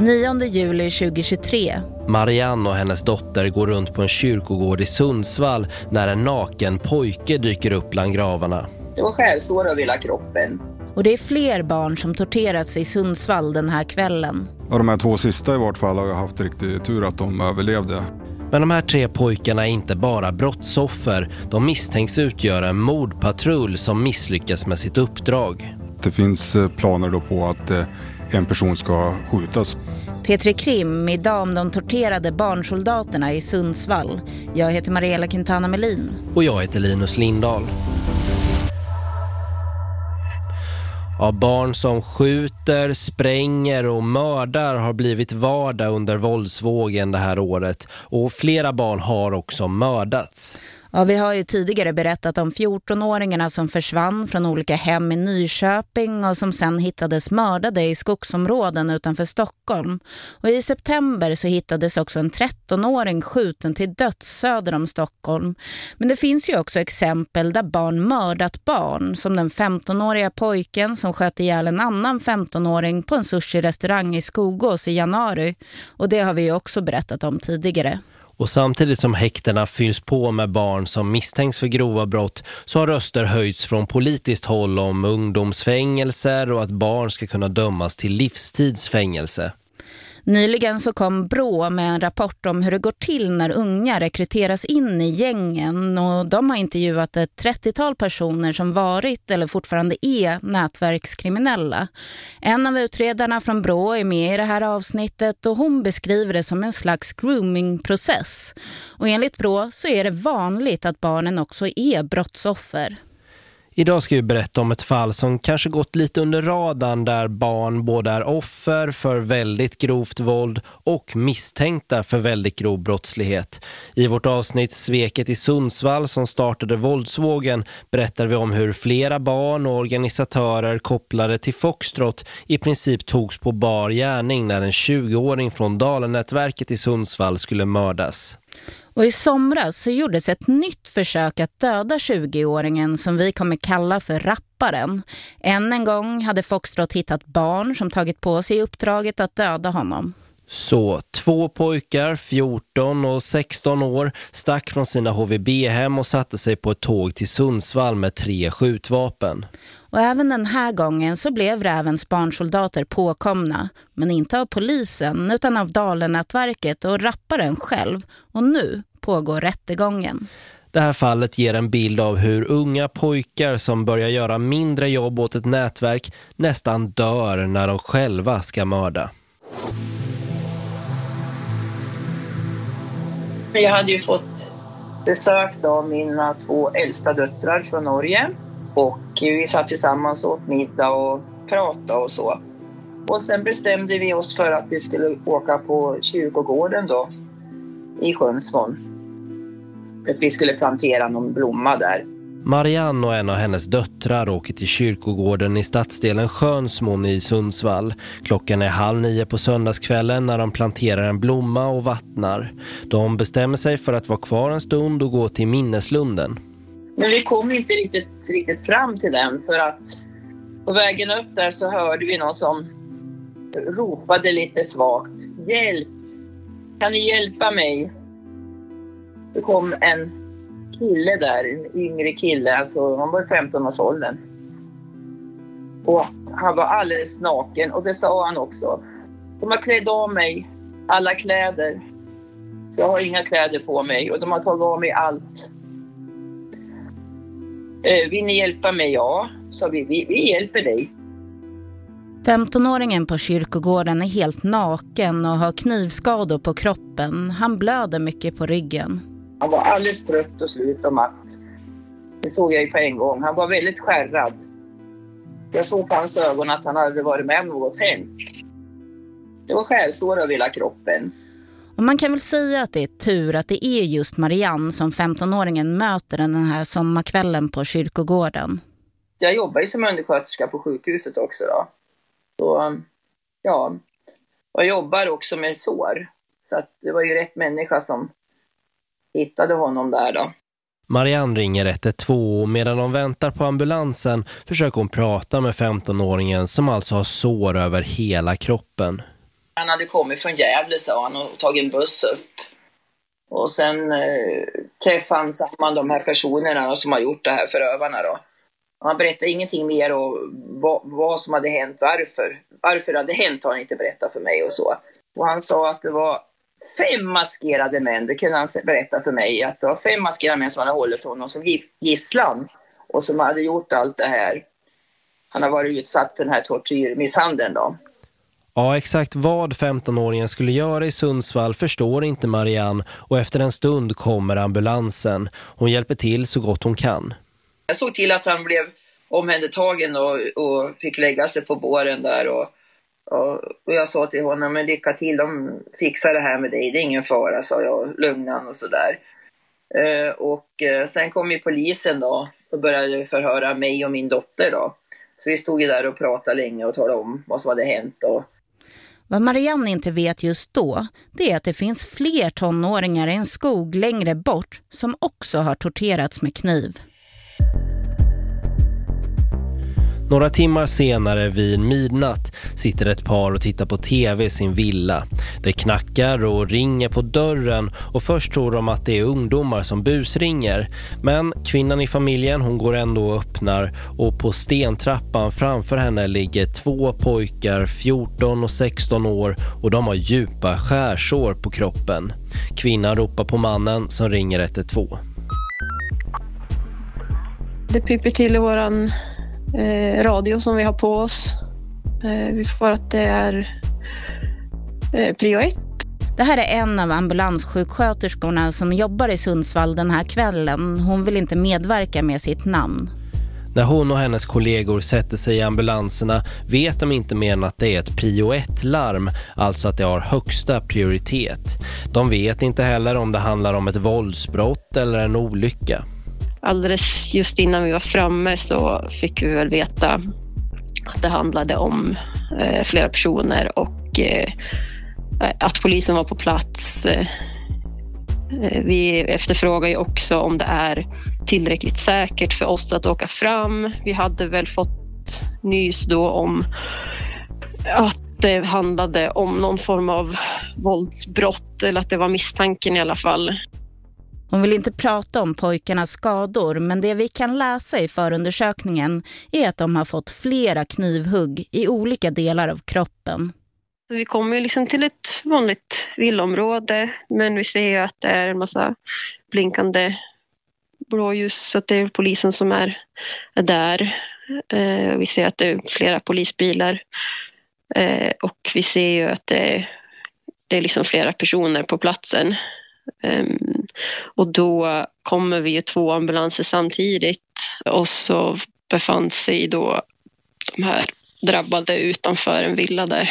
9 juli 2023. Marianne och hennes dotter går runt på en kyrkogård i Sundsvall när en naken pojke dyker upp bland gravarna. Det var skärsår över hela kroppen. Och det är fler barn som torterats i Sundsvall den här kvällen. Ja, de här två sista i vart fall har jag haft riktig tur att de överlevde. Men de här tre pojkarna är inte bara brottsoffer. De misstänks utgöra en mordpatrull som misslyckas med sitt uppdrag. Det finns eh, planer då på att eh, en person ska skjutas. Petri Krim, idag om de torterade barnsoldaterna i Sundsvall. Jag heter Mariella Quintana Melin. Och jag heter Linus Lindahl. Ja, barn som skjuter, spränger och mördar har blivit vardag under våldsvågen det här året. Och flera barn har också mördats. Ja, vi har ju tidigare berättat om 14-åringarna som försvann från olika hem i Nyköping och som sen hittades mördade i skogsområden utanför Stockholm. Och i september så hittades också en 13-åring skjuten till döds söder om Stockholm. Men det finns ju också exempel där barn mördat barn som den 15-åriga pojken som sköt ihjäl en annan 15-åring på en sushi-restaurang i Skogås i januari. Och det har vi ju också berättat om tidigare. Och samtidigt som häktena fylls på med barn som misstänks för grova brott så har röster höjts från politiskt håll om ungdomsfängelser och att barn ska kunna dömas till livstidsfängelse. Nyligen så kom Brå med en rapport om hur det går till när unga rekryteras in i gängen och de har intervjuat ett 30-tal personer som varit eller fortfarande är nätverkskriminella. En av utredarna från Brå är med i det här avsnittet och hon beskriver det som en slags groomingprocess. Och enligt Brå så är det vanligt att barnen också är brottsoffer. Idag ska vi berätta om ett fall som kanske gått lite under radarn där barn både är offer för väldigt grovt våld och misstänkta för väldigt grov brottslighet. I vårt avsnitt Sveket i Sundsvall som startade våldsvågen berättar vi om hur flera barn och organisatörer kopplade till Foxtrot i princip togs på bar gärning när en 20-åring från Dalenätverket i Sundsvall skulle mördas. Och i somras så gjordes ett nytt försök att döda 20-åringen som vi kommer kalla för rapparen. Än en gång hade Foxtrot hittat barn som tagit på sig uppdraget att döda honom. Så två pojkar, 14 och 16 år, stack från sina HVB-hem och satte sig på ett tåg till Sundsvall med tre skjutvapen. Och även den här gången så blev rävens barnsoldater påkomna. Men inte av polisen utan av Dalenätverket och rapparen själv. Och nu pågår rättegången. Det här fallet ger en bild av hur unga pojkar som börjar göra mindre jobb åt ett nätverk nästan dör när de själva ska mörda. Jag hade ju fått besök av mina två äldsta döttrar från Norge. Och vi satt tillsammans åt middag och pratade och så. Och sen bestämde vi oss för att vi skulle åka på kyrkogården då i Sjönsmån. Att vi skulle plantera någon blomma där. Marianne och en av hennes döttrar åker till kyrkogården i stadsdelen Skönsmån i Sundsvall. Klockan är halv nio på söndagskvällen när de planterar en blomma och vattnar. De bestämmer sig för att vara kvar en stund och gå till minneslunden. Men vi kom inte riktigt, riktigt fram till den för att på vägen upp där så hörde vi någon som ropade lite svagt. Hjälp! Kan ni hjälpa mig? Det kom en kille där, en yngre kille, alltså han var 15 års åldern. Och han var alldeles naken och det sa han också. De har klätt av mig alla kläder. Så jag har inga kläder på mig och de har tagit av mig allt. Eh, vill ni hjälpa mig? Ja, sa vi. Vi, vi hjälper dig. 15-åringen på kyrkogården är helt naken och har knivskador på kroppen. Han blöder mycket på ryggen. Han var alldeles trött och slut och matt. Det såg jag ju på en gång. Han var väldigt skärrad. Jag såg på hans ögon att han hade varit med om något hemskt. Det var skärsår över hela kroppen. Och man kan väl säga att det är tur att det är just Marianne som 15-åringen möter den här sommarkvällen på kyrkogården. Jag jobbar ju som undersköterska på sjukhuset också då. Så, ja, jag jobbar också med sår. Så att det var ju rätt människa som hittade honom där då. Marianne ringer 112 och medan de väntar på ambulansen försöker hon prata med 15-åringen som alltså har sår över hela kroppen. Han hade kommit från Gävle sa han och tagit en buss upp. Och sen eh, träffade han samman de här personerna som har gjort det här, förövarna då. Han berättade ingenting mer om vad, vad, som hade hänt, varför. Varför det hade hänt har han inte berättat för mig och så. Och han sa att det var fem maskerade män, det kunde han berätta för mig, att det var fem maskerade män som hade hållit honom som gisslan och som hade gjort allt det här. Han har varit utsatt för den här tortyrmisshandeln då. Ja, exakt vad 15-åringen skulle göra i Sundsvall förstår inte Marianne och efter en stund kommer ambulansen. Hon hjälper till så gott hon kan. Jag såg till att han blev omhändertagen och, och fick lägga sig på båren där och, och, och, jag sa till honom, men lycka till, de fixar det här med dig, det är ingen fara, sa jag, lugnan och sådär. Eh, och eh, sen kom ju polisen då och började förhöra mig och min dotter då. Så vi stod ju där och pratade länge och talade om vad som hade hänt och vad Marianne inte vet just då det är att det finns fler tonåringar i en skog längre bort som också har torterats med kniv. Några timmar senare vid midnatt sitter ett par och tittar på tv i sin villa. Det knackar och ringer på dörren och först tror de att det är ungdomar som busringer. Men kvinnan i familjen hon går ändå och öppnar och på stentrappan framför henne ligger två pojkar 14 och 16 år och de har djupa skärsår på kroppen. Kvinnan ropar på mannen som ringer 112. Det piper till i våran eh, radio som vi har på oss. Eh, vi får att det är eh, prio ett. Det här är en av ambulanssjuksköterskorna som jobbar i Sundsvall den här kvällen. Hon vill inte medverka med sitt namn. När hon och hennes kollegor sätter sig i ambulanserna vet de inte mer än att det är ett prio 1-larm, alltså att det har högsta prioritet. De vet inte heller om det handlar om ett våldsbrott eller en olycka alldeles just innan vi var framme så fick vi väl veta att det handlade om eh, flera personer och eh, eh att polisen var på plats. Eh, eh, vi efterfrågar ju också om det är tillräckligt säkert för oss att åka fram. Vi hade väl fått nys då om att det handlade om någon form av våldsbrott eller att det var misstanken i alla fall. Hon vill inte prata om pojkarnas skador men det vi kan läsa i förundersökningen är att de har fått flera knivhugg i olika delar av kroppen. Vi kommer liksom till ett vanligt villområde men vi ser att det är en massa blinkande blåljus så att det är polisen som är, där. Eh, vi ser att det är flera polisbilar eh, och vi ser ju att det, det är liksom flera personer på platsen. Um, och då kommer vi ju två ambulanser samtidigt och så befann sig då de här drabbade utanför en villa där.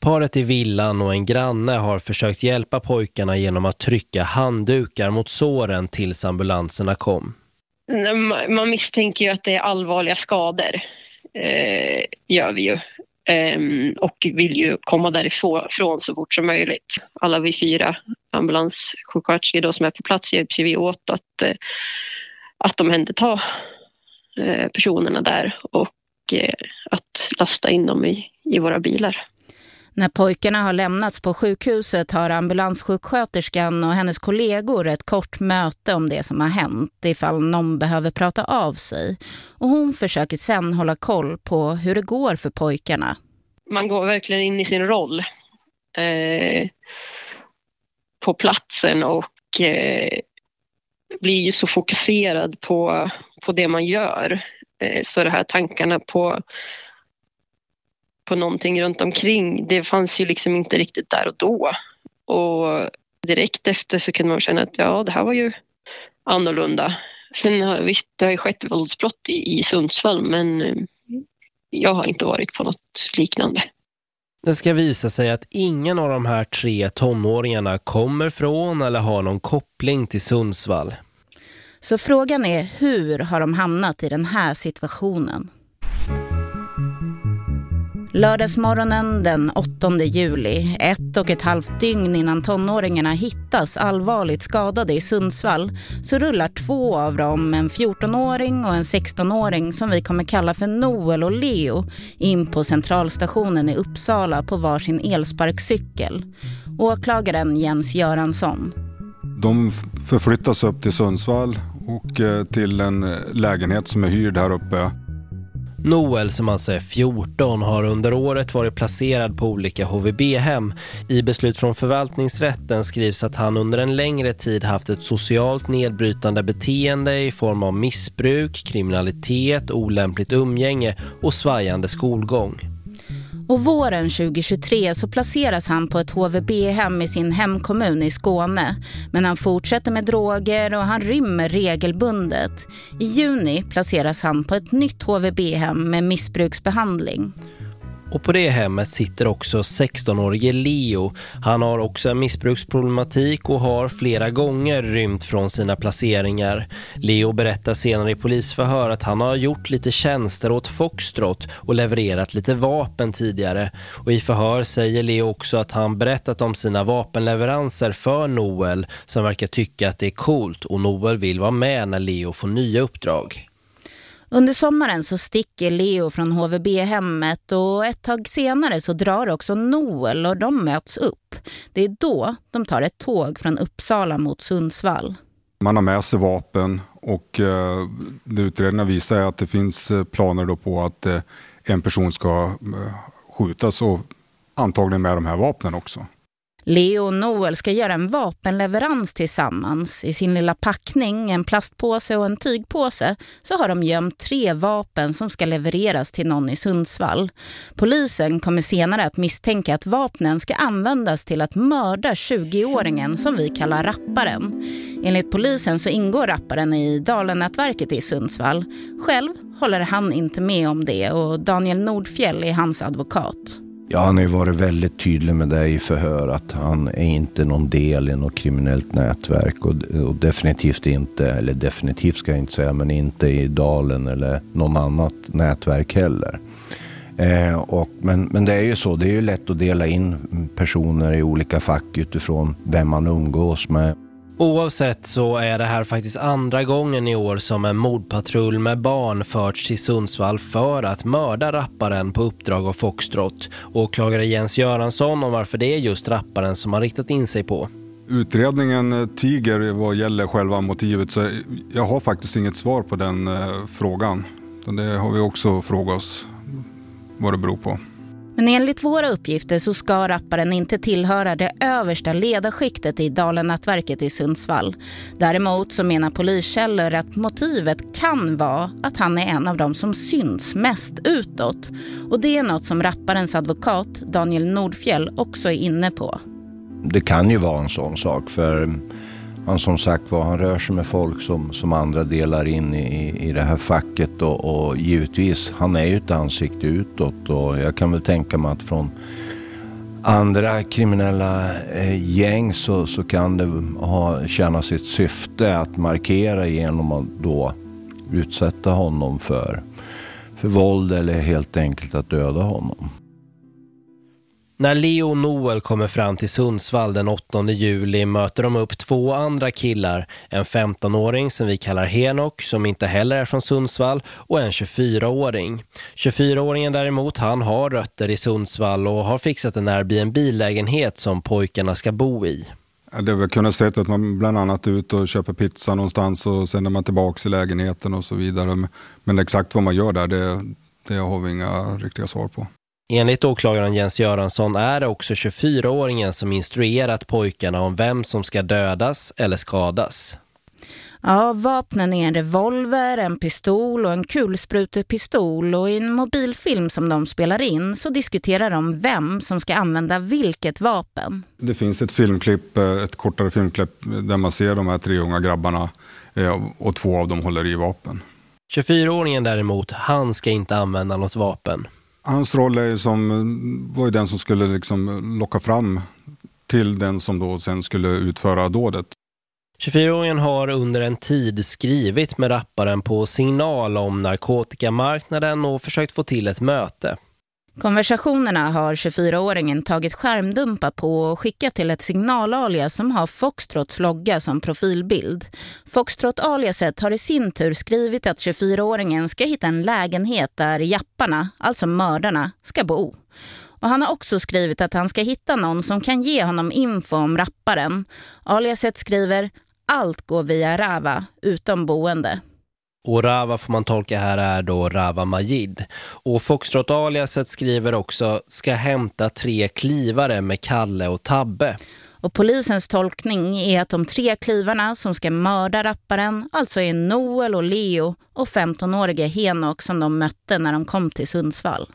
Paret i villan och en granne har försökt hjälpa pojkarna genom att trycka handdukar mot såren tills ambulanserna kom. Man misstänker ju att det är allvarliga skador, eh, gör vi ju. Ehm, och vill ju komma därifrån så fort som möjligt. Alla vi fyra ambulanssjuksköterskor som är på plats hjälps vi åt att, eh, att omhänderta eh, personerna där och eh, att lasta in dem i, i våra bilar. När pojkarna har lämnats på sjukhuset har ambulanssjuksköterskan och hennes kollegor ett kort möte om det som har hänt ifall någon behöver prata av sig. Och hon försöker sen hålla koll på hur det går för pojkarna. Man går verkligen in i sin roll eh, på platsen och eh, blir så fokuserad på, på det man gör. Eh, så de här tankarna på på någonting runt omkring. Det fanns ju liksom inte riktigt där och då. Och direkt efter så kunde man känna att ja, det här var ju annorlunda. Sen visst, det har ju skett våldsbrott i, i Sundsvall, men eh, jag har inte varit på något liknande. Det ska visa sig att ingen av de här tre tonåringarna kommer från eller har någon koppling till Sundsvall. Så frågan är hur har de hamnat i den här situationen? Lördagsmorgonen den 8 juli, ett och ett halvt dygn innan tonåringarna hittas allvarligt skadade i Sundsvall, så rullar två av dem, en 14-åring och en 16-åring som vi kommer kalla för Noel och Leo, in på centralstationen i Uppsala på varsin elsparkcykel. Åklagaren Jens Göransson. De förflyttas upp till Sundsvall och eh, till en eh, lägenhet som är hyrd här uppe. Noel som alltså är 14 har under året varit placerad på olika HVB-hem. I beslut från förvaltningsrätten skrivs att han under en längre tid haft ett socialt nedbrytande beteende i form av missbruk, kriminalitet, olämpligt umgänge och svajande skolgång. Och våren 2023 så placeras han på ett HVB-hem i sin hemkommun i Skåne. Men han fortsätter med droger och han rymmer regelbundet. I juni placeras han på ett nytt HVB-hem med missbruksbehandling. Och på det hemmet sitter också 16-årige Leo. Han har också en missbruksproblematik och har flera gånger rymt från sina placeringar. Leo berättar senare i polisförhör att han har gjort lite tjänster åt Foxtrot och levererat lite vapen tidigare. Och i förhör säger Leo också att han berättat om sina vapenleveranser för Noel som verkar tycka att det är coolt och Noel vill vara med när Leo får nya uppdrag. Under sommaren så sticker Leo från HVB-hemmet och ett tag senare så drar också Noel och de möts upp. Det är då de tar ett tåg från Uppsala mot Sundsvall. Man har med sig vapen och eh, utredarna visar att det finns eh, planer då på att eh, en person ska eh, skjutas och antagligen med de här vapnen också. Leo och Noel ska göra en vapenleverans tillsammans. I sin lilla packning, en plastpåse och en tygpåse, så har de gömt tre vapen som ska levereras till någon i Sundsvall. Polisen kommer senare att misstänka att vapnen ska användas till att mörda 20-åringen som vi kallar rapparen. Enligt polisen så ingår rapparen i Dalenätverket i Sundsvall. Själv håller han inte med om det och Daniel Nordfjell är hans advokat. Ja, han har ju varit väldigt tydlig med det i förhör att han är inte någon del i något kriminellt nätverk och, och, definitivt inte, eller definitivt ska jag inte säga, men inte i Dalen eller någon annat nätverk heller. Eh, och, men, men det är ju så, det är ju lätt att dela in personer i olika fack utifrån vem man umgås med. Oavsett så är det här faktiskt andra gången i år som en mordpatrull med barn förts till Sundsvall för att mörda rapparen på uppdrag av Foxtrot. Åklagare Jens Göransson om varför det är just rapparen som har riktat in sig på. Utredningen eh, tiger vad gäller själva motivet så jag har faktiskt inget svar på den eh, frågan. Det har vi också frågat oss vad det beror på. Men enligt våra uppgifter så ska rapparen inte tillhöra det översta ledarskiktet i Dalenätverket i Sundsvall. Däremot så menar poliskällor att motivet kan vara att han är en av dem som syns mest utåt. Och det är något som rapparens advokat Daniel Nordfjell också är inne på. Det kan ju vara en sån sak för han som sagt var, han rör sig med folk som, som andra delar in i, i det här facket och, och givetvis, han är ju ett ansikte utåt och jag kan väl tänka mig att från andra kriminella eh, gäng så, så kan det ha, tjäna sitt syfte att markera genom att då utsätta honom för, för våld eller helt enkelt att döda honom. När Leo och Noel kommer fram till Sundsvall den 8 juli möter de upp två andra killar. En 15-åring som vi kallar Henok som inte heller är från Sundsvall och en 24-åring. 24-åringen däremot han har rötter i Sundsvall och har fixat en Airbnb-lägenhet som pojkarna ska bo i. Det har väl kunnat se att man bland annat är ute och köper pizza någonstans och sen är man tillbaka i lägenheten och så vidare. Men exakt vad man gör där, det, det har vi inga riktiga svar på. Enligt åklagaren Jens Göransson är det också 24-åringen som instruerat pojkarna om vem som ska dödas eller skadas. Ja, vapnen är en revolver, en pistol och en kulsprutepistol och i en mobilfilm som de spelar in så diskuterar de vem som ska använda vilket vapen. Det finns ett filmklipp, eh, ett kortare filmklipp där man ser de här tre unga grabbarna eh, och två av dem håller i vapen. 24-åringen däremot, han ska inte använda något vapen. Hans roll är som, var ju den som skulle liksom locka fram till den som då sen skulle utföra dådet. 24-åringen har under en tid skrivit med rapparen på signal om narkotikamarknaden och försökt få till ett möte. Konversationerna har 24-åringen tagit skärmdumpar på och skickat till ett signalalias som har Foxtrots logga som profilbild. Foxtrot-aliaset har i sin tur skrivit att 24-åringen ska hitta en lägenhet där japparna, alltså mördarna, ska bo. Och han har också skrivit att han ska hitta någon som kan ge honom info om rapparen. Aliaset skriver allt går via Rava, utom boende. Och Rava får man tolka här är då Rava Majid. Och Foxtrot aliaset skriver också ska hämta tre klivare med Kalle och Tabbe. Och polisens tolkning är att de tre klivarna som ska mörda rapparen alltså är Noel och Leo och 15-årige Henok som de mötte när de kom till Sundsvall.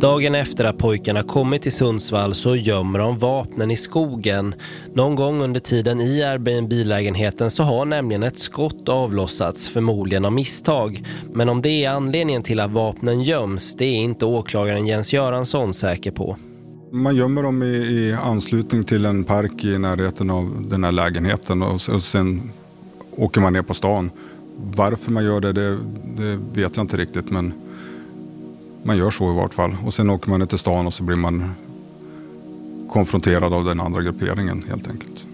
Dagen efter att pojkarna kommit till Sundsvall så gömmer de vapnen i skogen. Någon gång under tiden i Airbnb-lägenheten så har nämligen ett skott avlossats, förmodligen av misstag. Men om det är anledningen till att vapnen göms, det är inte åklagaren Jens Göransson säker på. Man gömmer dem i, i anslutning till en park i närheten av den här lägenheten och, och sen åker man ner på stan. Varför man gör det, det, det vet jag inte riktigt men man gör så i vart fall. Och sen åker man ner till stan och så blir man konfronterad av den andra grupperingen helt enkelt.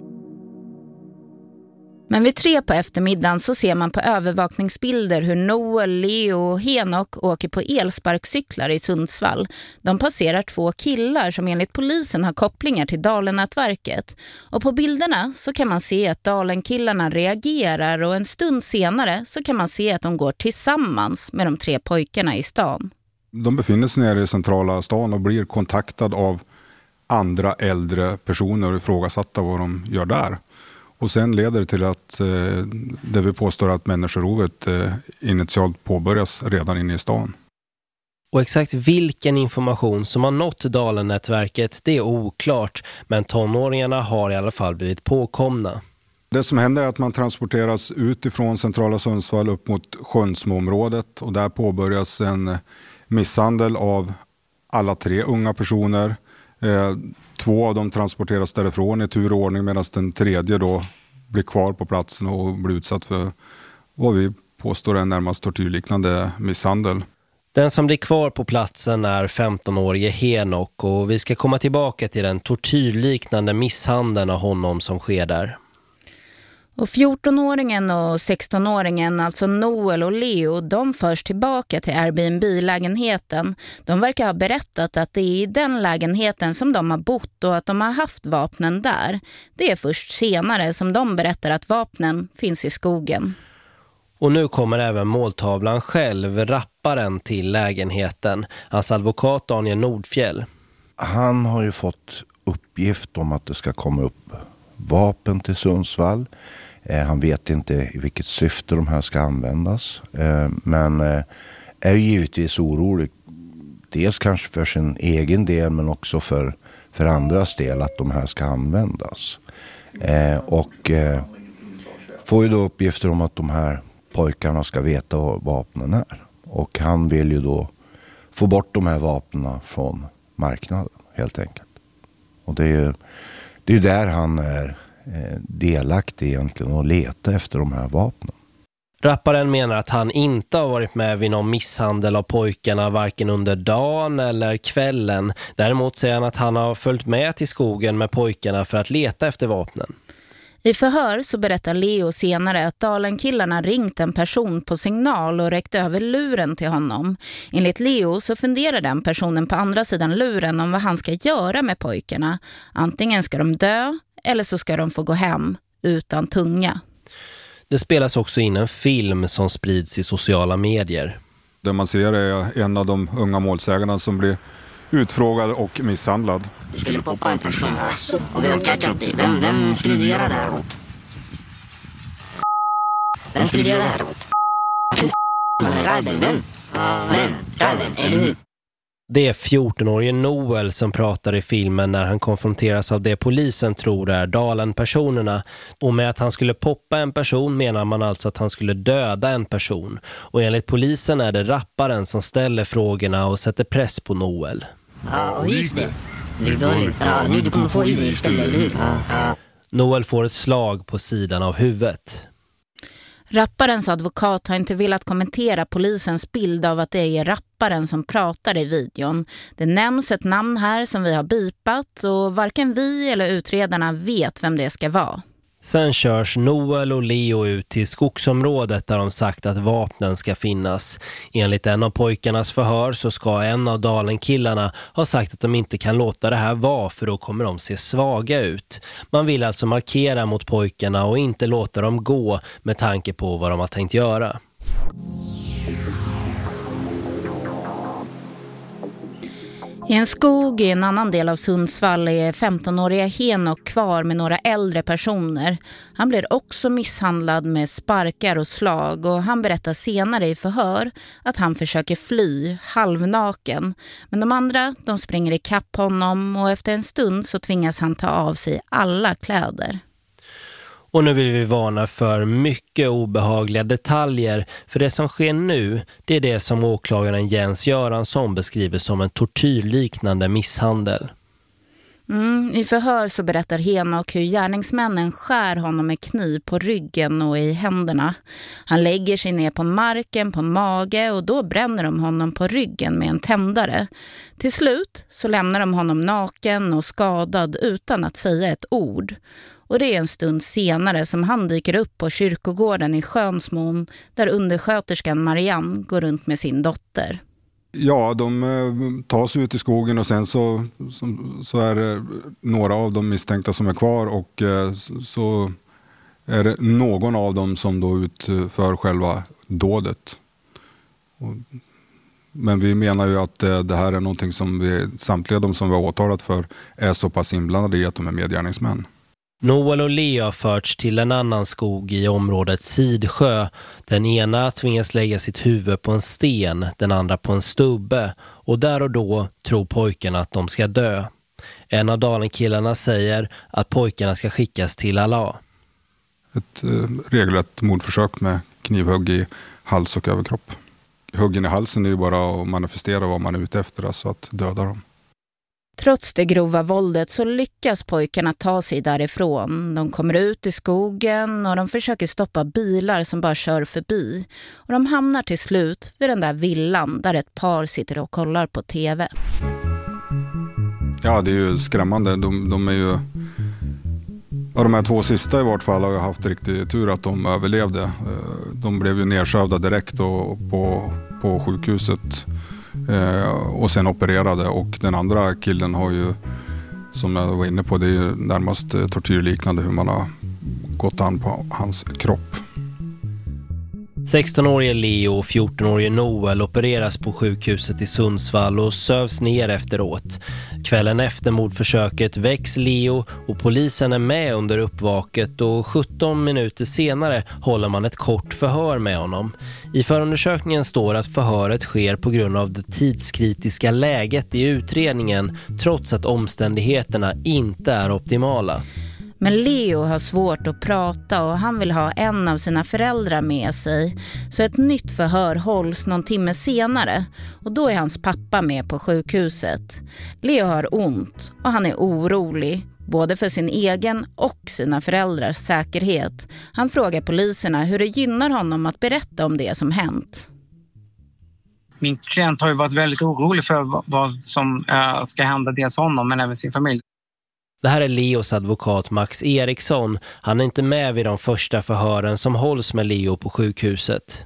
Men vid tre på eftermiddagen så ser man på övervakningsbilder hur Noel, Leo och Henok åker på elsparkcyklar i Sundsvall. De passerar två killar som enligt polisen har kopplingar till Dalen-nätverket. Och på bilderna så kan man se att Dalen-killarna reagerar och en stund senare så kan man se att de går tillsammans med de tre pojkarna i stan. De befinner sig nere i centrala stan och blir kontaktade av andra äldre personer och ifrågasatta vad de gör där. Och sen leder det till att eh, det vi påstår att människorovet eh, initialt påbörjas redan inne i stan. Och exakt vilken information som har nått Dalen-nätverket det är oklart, men tonåringarna har i alla fall blivit påkomna. Det som händer är att man transporteras utifrån centrala Sundsvall upp mot Sjönsmoområdet och där påbörjas en misshandel av alla tre unga personer. Eh, två av dem transporteras därifrån i tur och ordning medan den tredje då blir kvar på platsen och blir utsatt för vad vi påstår är närmast tortyrliknande misshandel. Den som blir kvar på platsen är 15-årige Henok och vi ska komma tillbaka till den tortyrliknande misshandeln av honom som sker där. Och 14-åringen och 16-åringen, alltså Noel och Leo, de förs tillbaka till Airbnb-lägenheten. De verkar ha berättat att det är i den lägenheten som de har bott och att de har haft vapnen där. Det är först senare som de berättar att vapnen finns i skogen. Och nu kommer även måltavlan själv, rapparen till lägenheten, hans advokat Daniel Nordfjell. Han har ju fått uppgift om att det ska komma upp vapen till Sundsvall. Eh, han vet inte i vilket syfte de här ska användas. Eh, men eh, är givetvis orolig. Dels kanske för sin egen del men också för, för andras del att de här ska användas. Eh, och eh, får ju då uppgifter om att de här pojkarna ska veta vad vapnen är. Och han vill ju då få bort de här vapnen från marknaden helt enkelt. Och det är ju det är där han är delaktig egentligen och leta efter de här vapnen. Rapparen menar att han inte har varit med vid någon misshandel av pojkarna varken under dagen eller kvällen. Däremot säger han att han har följt med till skogen med pojkarna för att leta efter vapnen. I förhör så berättar Leo senare att Dalenkillarna ringt en person på signal och räckt över luren till honom. Enligt Leo så funderar den personen på andra sidan luren om vad han ska göra med pojkarna. Antingen ska de dö eller så ska de få gå hem utan tunga. Det spelas också in en film som sprids i sociala medier. Det man ser är en av de unga målsägarna som blir utfrågad och misshandlad. Det skulle poppa en person här och vi orkar inte. Vem, vem skulle du göra det här mot? Vem skulle du göra det här mot? Raiden, vem? Vem? Raiden, eller hur? Det är 14-årige Noel som pratar i filmen när han konfronteras av det polisen tror är Dalen-personerna. Och med att han skulle poppa en person menar man alltså att han skulle döda en person. Och enligt polisen är det rapparen som ställer frågorna och sätter press på Noel. Ja, och gick det? Ja, nu du kommer få i dig istället, eller hur? Ja. Noel får ett slag på sidan av huvudet. Rapparens advokat har inte velat kommentera polisens bild av att det är rapparen som pratar i videon. Det nämns ett namn här som vi har bipat och varken vi eller utredarna vet vem det ska vara. Sen körs Noel och Leo ut till skogsområdet där de sagt att vapnen ska finnas. Enligt en av pojkarnas förhör så ska en av Dalenkillarna ha sagt att de inte kan låta det här vara för då kommer de se svaga ut. Man vill alltså markera mot pojkarna och inte låta dem gå med tanke på vad de har tänkt göra. I en skog i en annan del av Sundsvall är 15-åriga Henok kvar med några äldre personer. Han blir också misshandlad med sparkar och slag och han berättar senare i förhör att han försöker fly halvnaken. Men de andra de springer i kapp honom och efter en stund så tvingas han ta av sig alla kläder. Och nu vill vi varna för mycket obehagliga detaljer. För det som sker nu, det är det som åklagaren Jens Göransson beskriver som en tortyrliknande misshandel. Mm, I förhör så berättar Henok hur gärningsmännen skär honom med kniv på ryggen och i händerna. Han lägger sig ner på marken på mage och då bränner de honom på ryggen med en tändare. Till slut så lämnar de honom naken och skadad utan att säga ett ord. Och det är en stund senare som han dyker upp på kyrkogården i Skönsmon där undersköterskan Marianne går runt med sin dotter. Ja, de eh, tas ut i skogen och sen så, så, så, är det några av de misstänkta som är kvar och eh, så är det någon av dem som då utför själva dådet. Men vi menar ju att eh, det här är någonting som vi, samtliga de som vi har åtalat för är så pass inblandade i att de är medgärningsmän. Noel och Leo har förts till en annan skog i området Sidsjö. Den ena tvingas lägga sitt huvud på en sten, den andra på en stubbe. Och där och då tror pojkarna att de ska dö. En av Dalenkillarna säger att pojkarna ska skickas till Allah. Ett eh, regelrätt mordförsök med knivhugg i hals och överkropp. Huggen i halsen är ju bara att manifestera vad man är ute efter, alltså att döda dem. Trots det grova våldet så lyckas pojkarna ta sig därifrån. De kommer ut i skogen och de försöker stoppa bilar som bara kör förbi. Och de hamnar till slut vid den där villan där ett par sitter och kollar på tv. Ja, det är ju skrämmande. De, de är ju... Ja, de här två sista i vart fall har ju haft riktig tur att de överlevde. Eh, de blev ju nedsövda direkt på, på sjukhuset Eh, och sen opererade och den andra killen har ju, som jag var inne på, det är ju närmast tortyrliknande hur man har gått an på hans kropp. 16-årige Leo och 14-årige Noel opereras på sjukhuset i Sundsvall och sövs ner efteråt. Kvällen efter mordförsöket väcks Leo och polisen är med under uppvaket och 17 minuter senare håller man ett kort förhör med honom. I förundersökningen står att förhöret sker på grund av det tidskritiska läget i utredningen trots att omständigheterna inte är optimala. Men Leo har svårt att prata och han vill ha en av sina föräldrar med sig. Så ett nytt förhör hålls någon timme senare och då är hans pappa med på sjukhuset. Leo har ont och han är orolig både för sin egen och sina föräldrars säkerhet. Han frågar poliserna hur det gynnar honom att berätta om det som hänt. Min klient har ju varit väldigt orolig för vad som eh, ska hända dels honom men även sin familj. Det här är Leos advokat Max Eriksson. Han är inte med vid de första förhören som hålls med Leo på sjukhuset.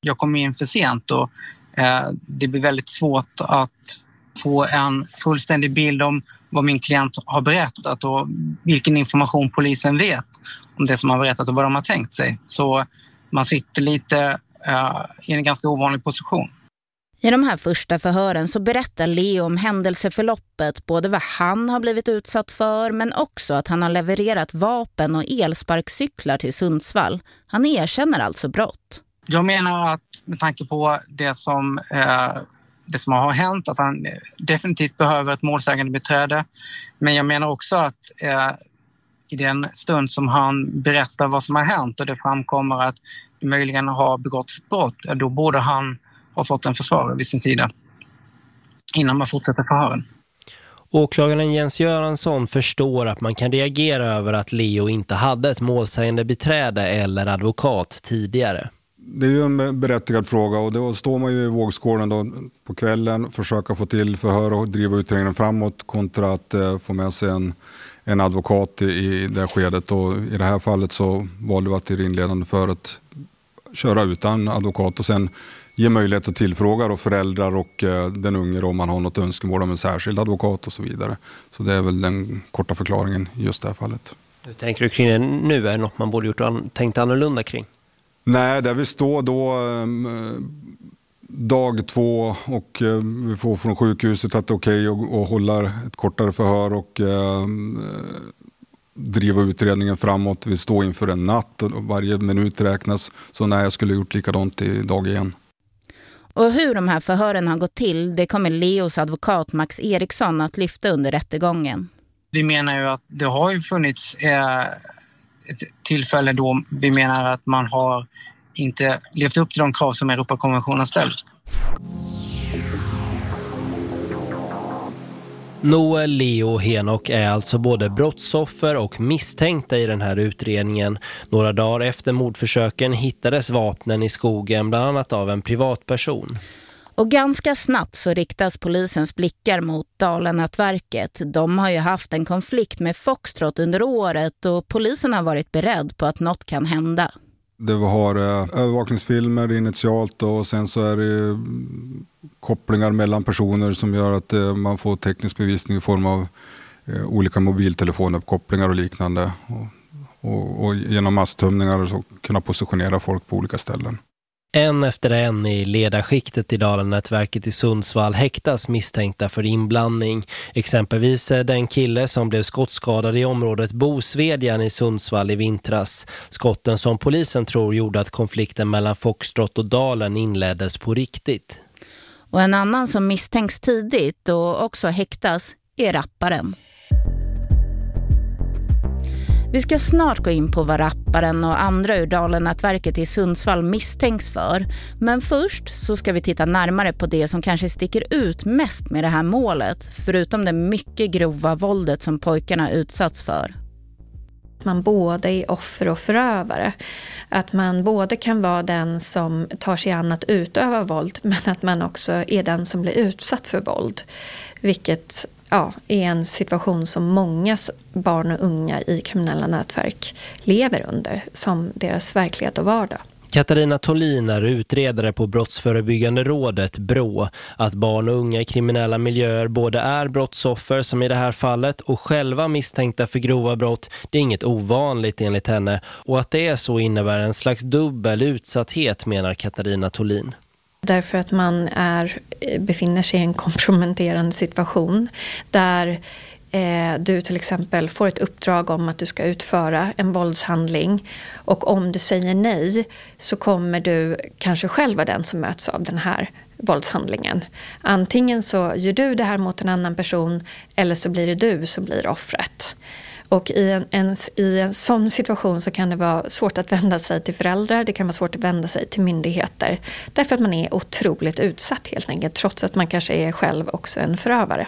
Jag kom in för sent och eh, det blir väldigt svårt att få en fullständig bild om vad min klient har berättat och vilken information polisen vet om det som har berättat och vad de har tänkt sig. Så man sitter lite eh, i en ganska ovanlig position. I de här första förhören så berättar Leo om händelseförloppet, både vad han har blivit utsatt för men också att han har levererat vapen och elsparkcyklar till Sundsvall. Han erkänner alltså brott. Jag menar att med tanke på det som, eh, det som har hänt att han definitivt behöver ett målsägande beträde. Men jag menar också att eh, i den stund som han berättar vad som har hänt och det framkommer att det möjligen har begåtts ett brott, då borde han har fått en försvarare vid sin sida innan man fortsätter förhören. Åklagaren Jens Göransson förstår att man kan reagera över att Leo inte hade ett målsägande beträde eller advokat tidigare. Det är ju en berättigad fråga och då står man ju i vågskålen då på kvällen, försöka få till förhör och driva utredningen framåt kontra att eh, få med sig en, en advokat i, i det skedet. Och I det här fallet så valde vi att till inledande för att köra utan advokat och sen ge möjlighet att tillfråga då föräldrar och eh, den unge om man har något önskemål om en särskild advokat och så vidare. Så det är väl den korta förklaringen i just det här fallet. Hur tänker du kring det nu? Är det något man borde gjort an tänkt annorlunda kring? Nej, där vi står då eh, dag två och eh, vi får från sjukhuset att det är okej okay och, och hålla ett kortare förhör och eh, driva utredningen framåt. Vi står inför en natt och varje minut räknas. Så nej, jag skulle gjort likadant i dag igen. Och hur de här förhören har gått till, det kommer Leos advokat Max Eriksson att lyfta under rättegången. Vi menar ju att det har ju funnits eh, ett tillfälle då vi menar att man har inte levt upp till de krav som Europakonventionen ställer. Noel, Leo och Henok är alltså både brottsoffer och misstänkta i den här utredningen. Några dagar efter mordförsöken hittades vapnen i skogen bland annat av en privatperson. Och ganska snabbt så riktas polisens blickar mot Dalenätverket. De har ju haft en konflikt med Foxtrot under året och polisen har varit beredd på att något kan hända. Det har eh, övervakningsfilmer initialt och sen så är det kopplingar mellan personer som gör att eh, man får teknisk bevisning i form av eh, olika mobiltelefonuppkopplingar och liknande. Och, och, och genom masstömningar så kunna positionera folk på olika ställen. En efter en i ledarskiktet i Dalenätverket i Sundsvall häktas misstänkta för inblandning. Exempelvis den kille som blev skottskadad i området Bosvedjan i Sundsvall i vintras. Skotten som polisen tror gjorde att konflikten mellan Foxtrot och Dalen inleddes på riktigt. Och en annan som misstänks tidigt och också häktas är rapparen. Vi ska snart gå in på vad rapparen och andra ur Dalen-nätverket i Sundsvall misstänks för. Men först så ska vi titta närmare på det som kanske sticker ut mest med det här målet. Förutom det mycket grova våldet som pojkarna utsatts för. Man både är offer och förövare. Att man både kan vara den som tar sig an att utöva våld men att man också är den som blir utsatt för våld. Vilket ja, är en situation som många barn och unga i kriminella nätverk lever under som deras verklighet och vardag. Katarina Tolin är utredare på Brottsförebyggande rådet BRÅ. Att barn och unga i kriminella miljöer både är brottsoffer som i det här fallet och själva misstänkta för grova brott, det är inget ovanligt enligt henne. Och att det är så innebär en slags dubbel utsatthet menar Katarina Tolin. Därför att man är, eh, befinner sig i en komprometterande situation där eh, du till exempel får ett uppdrag om att du ska utföra en våldshandling och om du säger nej så kommer du kanske själv vara den som möts av den här våldshandlingen. Antingen så gör du det här mot en annan person eller så blir det du som blir offret. Och i en, en, i en sån situation så kan det vara svårt att vända sig till föräldrar, det kan vara svårt att vända sig till myndigheter. Därför att man är otroligt utsatt helt enkelt, trots att man kanske är själv också en förövare.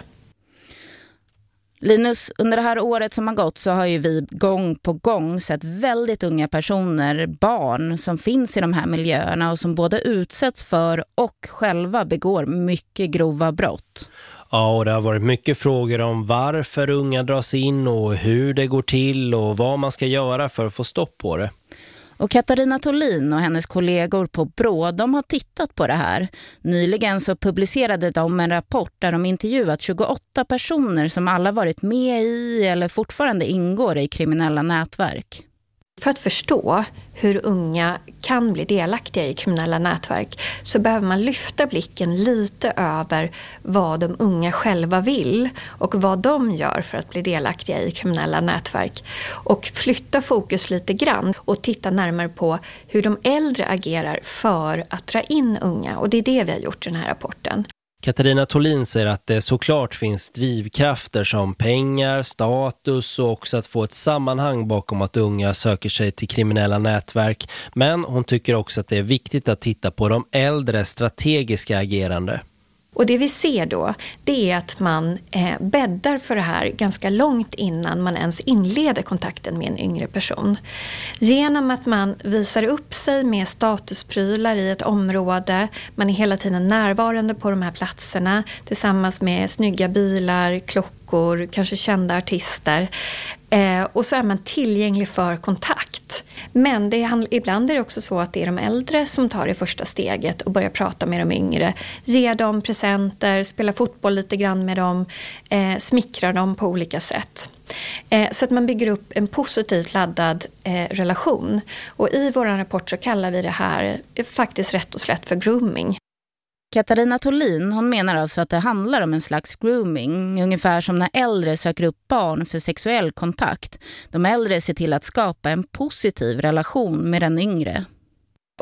Linus, under det här året som har gått så har ju vi gång på gång sett väldigt unga personer, barn som finns i de här miljöerna och som både utsätts för och själva begår mycket grova brott. Ja, och det har varit mycket frågor om varför unga dras in och hur det går till och vad man ska göra för att få stopp på det. Och Katarina Tolin och hennes kollegor på BRÅ de har tittat på det här. Nyligen så publicerade de en rapport där de intervjuat 28 personer som alla varit med i eller fortfarande ingår i kriminella nätverk. För att förstå hur unga kan bli delaktiga i kriminella nätverk så behöver man lyfta blicken lite över vad de unga själva vill och vad de gör för att bli delaktiga i kriminella nätverk. Och flytta fokus lite grann och titta närmare på hur de äldre agerar för att dra in unga. Och det är det vi har gjort i den här rapporten. Katarina Tolin säger att det såklart finns drivkrafter som pengar, status och också att få ett sammanhang bakom att unga söker sig till kriminella nätverk. Men hon tycker också att det är viktigt att titta på de äldre strategiska agerande. Och det vi ser då, det är att man eh, bäddar för det här ganska långt innan man ens inleder kontakten med en yngre person. Genom att man visar upp sig med statusprylar i ett område, man är hela tiden närvarande på de här platserna tillsammans med snygga bilar, klockor, kanske kända artister. Eh, och så är man tillgänglig för kontakt. Men det är, ibland är det också så att det är de äldre som tar det första steget och börjar prata med de yngre. Ger dem presenter, spelar fotboll lite grann med dem, eh, smickrar dem på olika sätt. Eh, så att man bygger upp en positivt laddad eh, relation. Och i vår rapport så kallar vi det här faktiskt rätt och slätt för grooming. Katarina Tolin hon menar alltså att det handlar om en slags grooming, ungefär som när äldre söker upp barn för sexuell kontakt. De äldre ser till att skapa en positiv relation med den yngre.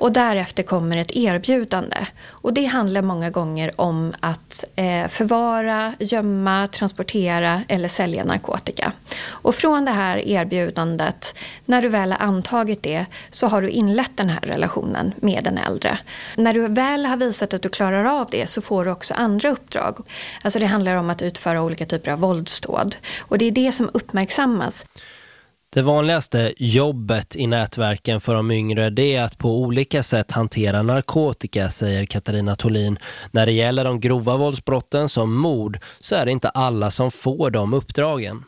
Och därefter kommer ett erbjudande. Och det handlar många gånger om att eh, förvara, gömma, transportera eller sälja narkotika. Och från det här erbjudandet, när du väl har antagit det, så har du inlett den här relationen med den äldre. När du väl har visat att du klarar av det så får du också andra uppdrag. Alltså det handlar om att utföra olika typer av våldsdåd. Och det är det som uppmärksammas. Det vanligaste jobbet i nätverken för de yngre det är att på olika sätt hantera narkotika, säger Katarina Tolin. När det gäller de grova våldsbrotten som mord så är det inte alla som får de uppdragen.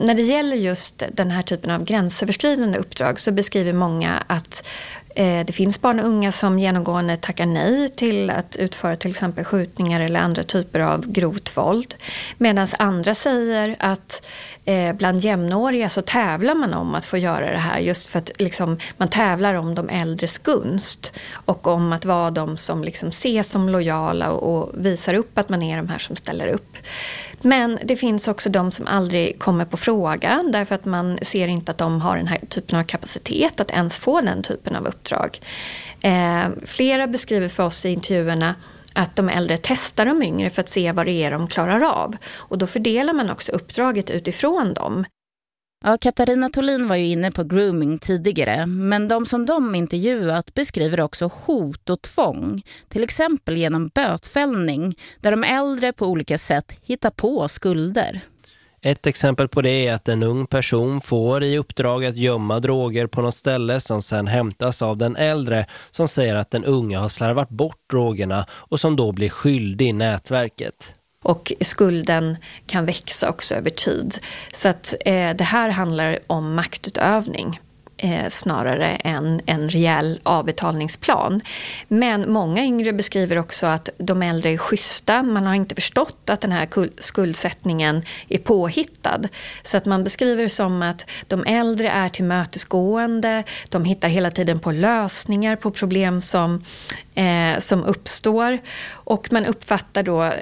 När det gäller just den här typen av gränsöverskridande uppdrag så beskriver många att Eh, det finns barn och unga som genomgående tackar nej till att utföra till exempel skjutningar eller andra typer av grovt våld. Medan andra säger att eh, bland jämnåriga så tävlar man om att få göra det här just för att liksom, man tävlar om de äldres gunst och om att vara de som liksom ses som lojala och visar upp att man är de här som ställer upp. Men det finns också de som aldrig kommer på fråga därför att man ser inte att de har den här typen av kapacitet att ens få den typen av uppdrag. Eh, flera beskriver för oss i intervjuerna att de äldre testar de yngre för att se vad det är de klarar av. Och då fördelar man också uppdraget utifrån dem. Ja, Katarina Tolin var ju inne på grooming tidigare, men de som de intervjuat beskriver också hot och tvång, till exempel genom bötfällning, där de äldre på olika sätt hittar på skulder. Ett exempel på det är att en ung person får i uppdrag att gömma droger på något ställe som sedan hämtas av den äldre som säger att den unga har slarvat bort drogerna och som då blir skyldig i nätverket. Och skulden kan växa också över tid. Så att eh, det här handlar om maktutövning eh, snarare än en rejäl avbetalningsplan. Men många yngre beskriver också att de äldre är schyssta. Man har inte förstått att den här skuldsättningen är påhittad. Så att man beskriver det som att de äldre är tillmötesgående. De hittar hela tiden på lösningar på problem som, eh, som uppstår. Och man uppfattar då eh,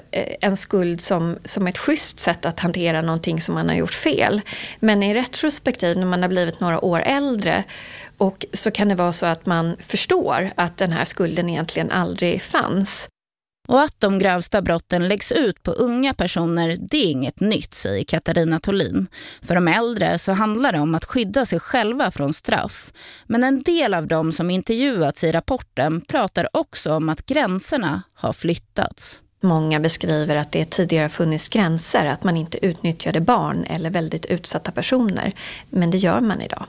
en skuld som, som ett schysst sätt att hantera någonting som man har gjort fel. Men i retrospektiv, när man har blivit några år äldre, och så kan det vara så att man förstår att den här skulden egentligen aldrig fanns. Och att de grövsta brotten läggs ut på unga personer, det är inget nytt, säger Katarina Tolin. För de äldre så handlar det om att skydda sig själva från straff. Men en del av dem som intervjuats i rapporten pratar också om att gränserna har flyttats. Många beskriver att det tidigare funnits gränser, att man inte utnyttjade barn eller väldigt utsatta personer. Men det gör man idag.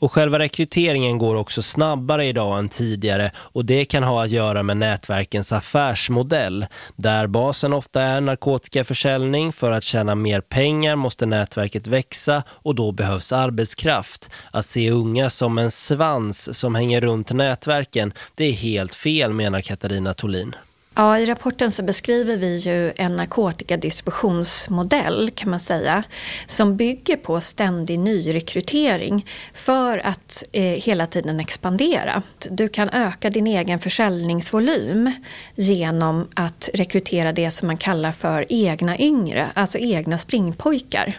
Och själva rekryteringen går också snabbare idag än tidigare och det kan ha att göra med nätverkens affärsmodell. Där basen ofta är narkotikaförsäljning för att tjäna mer pengar måste nätverket växa och då behövs arbetskraft. Att se unga som en svans som hänger runt nätverken, det är helt fel menar Katarina Tolin. Ja, i rapporten så beskriver vi ju en narkotikadistributionsmodell kan man säga som bygger på ständig nyrekrytering för att eh, hela tiden expandera. Du kan öka din egen försäljningsvolym genom att rekrytera det som man kallar för egna yngre, alltså egna springpojkar.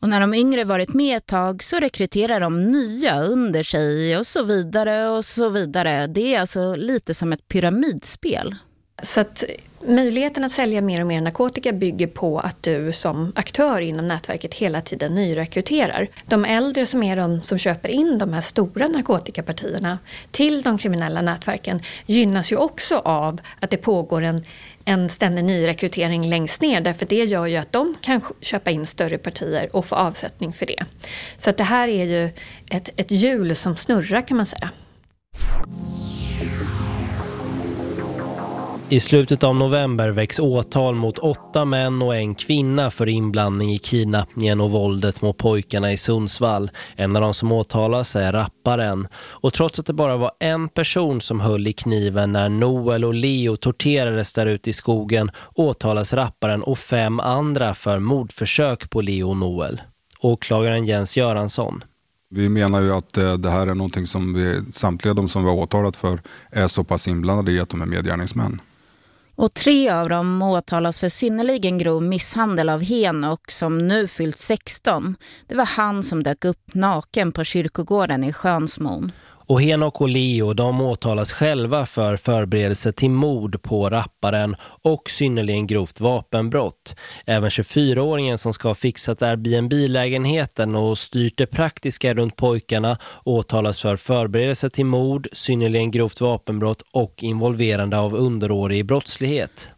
Och när de yngre varit med ett tag så rekryterar de nya under sig och så vidare och så vidare. Det är alltså lite som ett pyramidspel. Så att möjligheten att sälja mer och mer narkotika bygger på att du som aktör inom nätverket hela tiden nyrekryterar. De äldre som är de som köper in de här stora narkotikapartierna till de kriminella nätverken gynnas ju också av att det pågår en en ständig nyrekrytering längst ner därför det gör ju att de kan köpa in större partier och få avsättning för det. Så att det här är ju ett, ett hjul som snurrar kan man säga. I slutet av november väcks åtal mot åtta män och en kvinna för inblandning i kidnappningen och våldet mot pojkarna i Sundsvall. En av de som åtalas är rapparen. Och trots att det bara var en person som höll i kniven när Noel och Leo torterades där ute i skogen åtalas rapparen och fem andra för mordförsök på Leo och Noel. Åklagaren Jens Göransson. Vi menar ju att eh, det här är någonting som vi, samtliga de som vi har åtalat för är så pass inblandade i att de är medgärningsmän. Och tre av dem åtalas för synnerligen grov misshandel av Henok som nu fyllt 16. Det var han som dök upp naken på kyrkogården i Skönsmon. Och Henok och Leo de åtalas själva för förberedelse till mord på rapparen och synnerligen grovt vapenbrott. Även 24-åringen som ska ha fixat Airbnb-lägenheten och styrt det praktiska runt pojkarna åtalas för förberedelse till mord, synnerligen grovt vapenbrott och involverande av underårig brottslighet.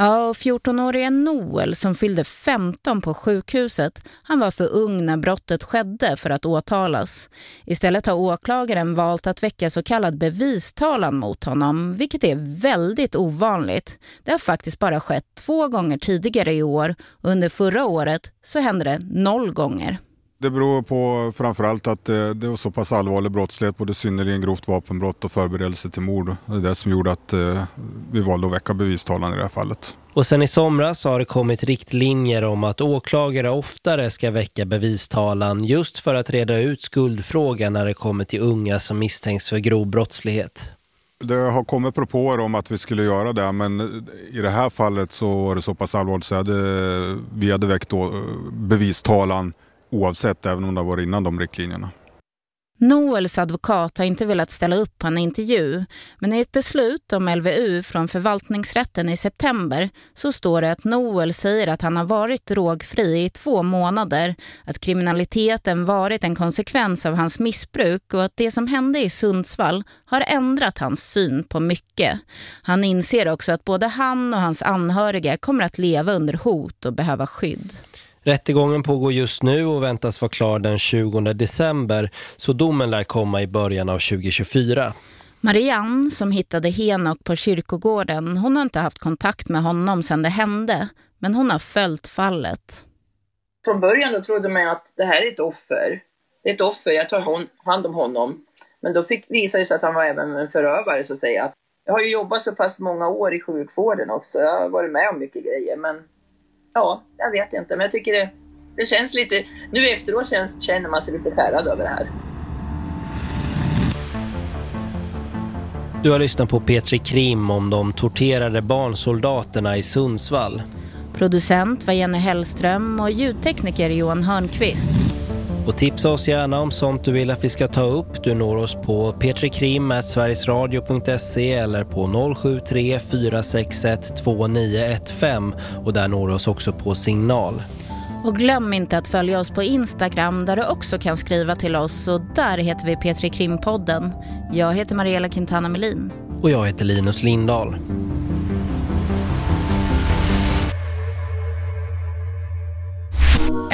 Ja, och 14-årige Noel som fyllde 15 på sjukhuset, han var för ung när brottet skedde för att åtalas. Istället har åklagaren valt att väcka så kallad bevistalan mot honom, vilket är väldigt ovanligt. Det har faktiskt bara skett två gånger tidigare i år och under förra året så hände det noll gånger. Det beror på framförallt att eh, det var så pass allvarlig brottslighet, både synnerligen grovt vapenbrott och förberedelse till mord. Det är det som gjorde att eh, vi valde att väcka bevistalan i det här fallet. Och sen i somras har det kommit riktlinjer om att åklagare oftare ska väcka bevistalan just för att reda ut skuldfrågan när det kommer till unga som misstänks för grov brottslighet. Det har kommit propåer om att vi skulle göra det men i det här fallet så var det så pass allvarligt så hade, vi hade väckt då eh, bevistalan oavsett, även om det var innan de riktlinjerna. Noels advokat har inte velat ställa upp på en intervju men i ett beslut om LVU från förvaltningsrätten i september så står det att Noel säger att han har varit drogfri i två månader, att kriminaliteten varit en konsekvens av hans missbruk och att det som hände i Sundsvall har ändrat hans syn på mycket. Han inser också att både han och hans anhöriga kommer att leva under hot och behöva skydd. Rättegången pågår just nu och väntas vara klar den 20 december så domen lär komma i början av 2024. Marianne som hittade Henok på kyrkogården, hon har inte haft kontakt med honom sedan det hände, men hon har följt fallet. Från början då trodde man att det här är ett offer. Det är ett offer, jag tar hand om honom. Men då fick, visade det sig att han var även en förövare så att säga. Jag har ju jobbat så pass många år i sjukvården också, jag har varit med om mycket grejer men ja, jag vet inte, men jag tycker det, det känns lite, nu efteråt känns, känner man sig lite skärrad över det här. Du har lyssnat på Petri Krim om de torterade barnsoldaterna i Sundsvall. Producent var Jenny Hellström och ljudtekniker Johan Hörnqvist. Och tipsa oss gärna om sånt du vill att vi ska ta upp. Du når oss på petrikrim.sverigesradio.se eller på 073 461 2915 och där når du oss också på signal. Och glöm inte att följa oss på Instagram där du också kan skriva till oss och där heter vi Petri Krimpodden. Jag heter Mariella Quintana Melin. Och jag heter Linus Lindahl.